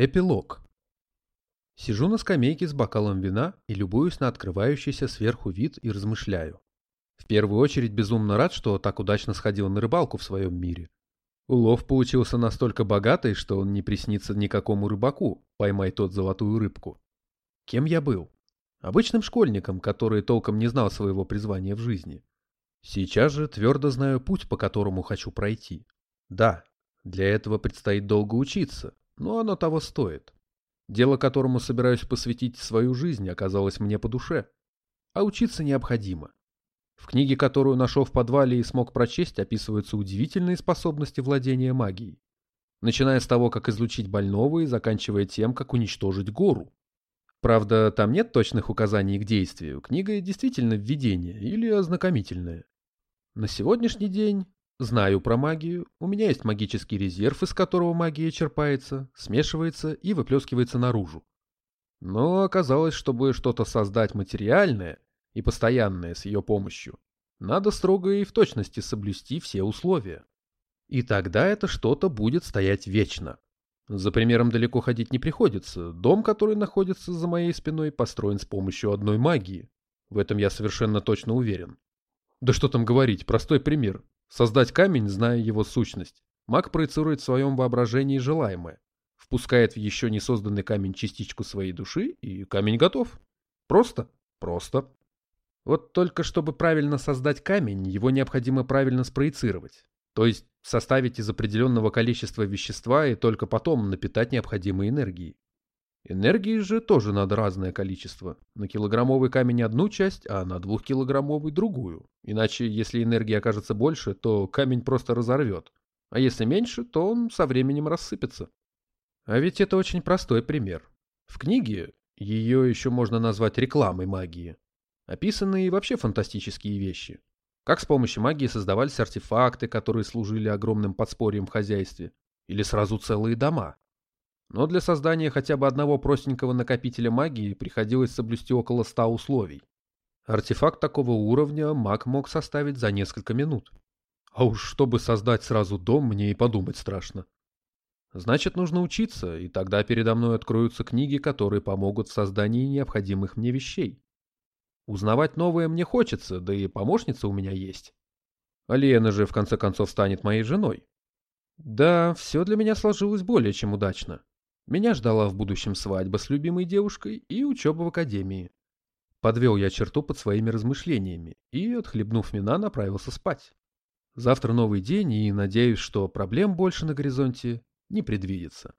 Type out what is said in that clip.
Эпилог. Сижу на скамейке с бокалом вина и любуюсь на открывающийся сверху вид и размышляю. В первую очередь безумно рад, что так удачно сходил на рыбалку в своем мире. Улов получился настолько богатый, что он не приснится никакому рыбаку, поймай тот золотую рыбку. Кем я был? Обычным школьником, который толком не знал своего призвания в жизни. Сейчас же твердо знаю путь, по которому хочу пройти. Да, для этого предстоит долго учиться, но оно того стоит. Дело, которому собираюсь посвятить свою жизнь, оказалось мне по душе. А учиться необходимо. В книге, которую нашел в подвале и смог прочесть, описываются удивительные способности владения магией. Начиная с того, как излучить больного и заканчивая тем, как уничтожить гору. Правда, там нет точных указаний к действию. Книга действительно введение или ознакомительное. На сегодняшний день Знаю про магию, у меня есть магический резерв, из которого магия черпается, смешивается и выплескивается наружу. Но оказалось, чтобы что-то создать материальное и постоянное с ее помощью, надо строго и в точности соблюсти все условия. И тогда это что-то будет стоять вечно. За примером далеко ходить не приходится. Дом, который находится за моей спиной, построен с помощью одной магии. В этом я совершенно точно уверен. Да что там говорить, простой пример. Создать камень, зная его сущность. Маг проецирует в своем воображении желаемое. Впускает в еще не созданный камень частичку своей души, и камень готов. Просто? Просто. Вот только чтобы правильно создать камень, его необходимо правильно спроецировать. То есть составить из определенного количества вещества и только потом напитать необходимой энергией. Энергии же тоже надо разное количество. На килограммовый камень одну часть, а на двухкилограммовый другую. Иначе, если энергии окажется больше, то камень просто разорвет. А если меньше, то он со временем рассыпется. А ведь это очень простой пример. В книге, ее еще можно назвать рекламой магии, описаны и вообще фантастические вещи. Как с помощью магии создавались артефакты, которые служили огромным подспорьем в хозяйстве, или сразу целые дома. Но для создания хотя бы одного простенького накопителя магии приходилось соблюсти около ста условий. Артефакт такого уровня маг мог составить за несколько минут. А уж чтобы создать сразу дом, мне и подумать страшно. Значит, нужно учиться, и тогда передо мной откроются книги, которые помогут в создании необходимых мне вещей. Узнавать новое мне хочется, да и помощница у меня есть. Алена же в конце концов станет моей женой. Да, все для меня сложилось более чем удачно. Меня ждала в будущем свадьба с любимой девушкой и учеба в академии. Подвел я черту под своими размышлениями и, отхлебнув вина, направился спать. Завтра новый день, и надеюсь, что проблем больше на горизонте не предвидится.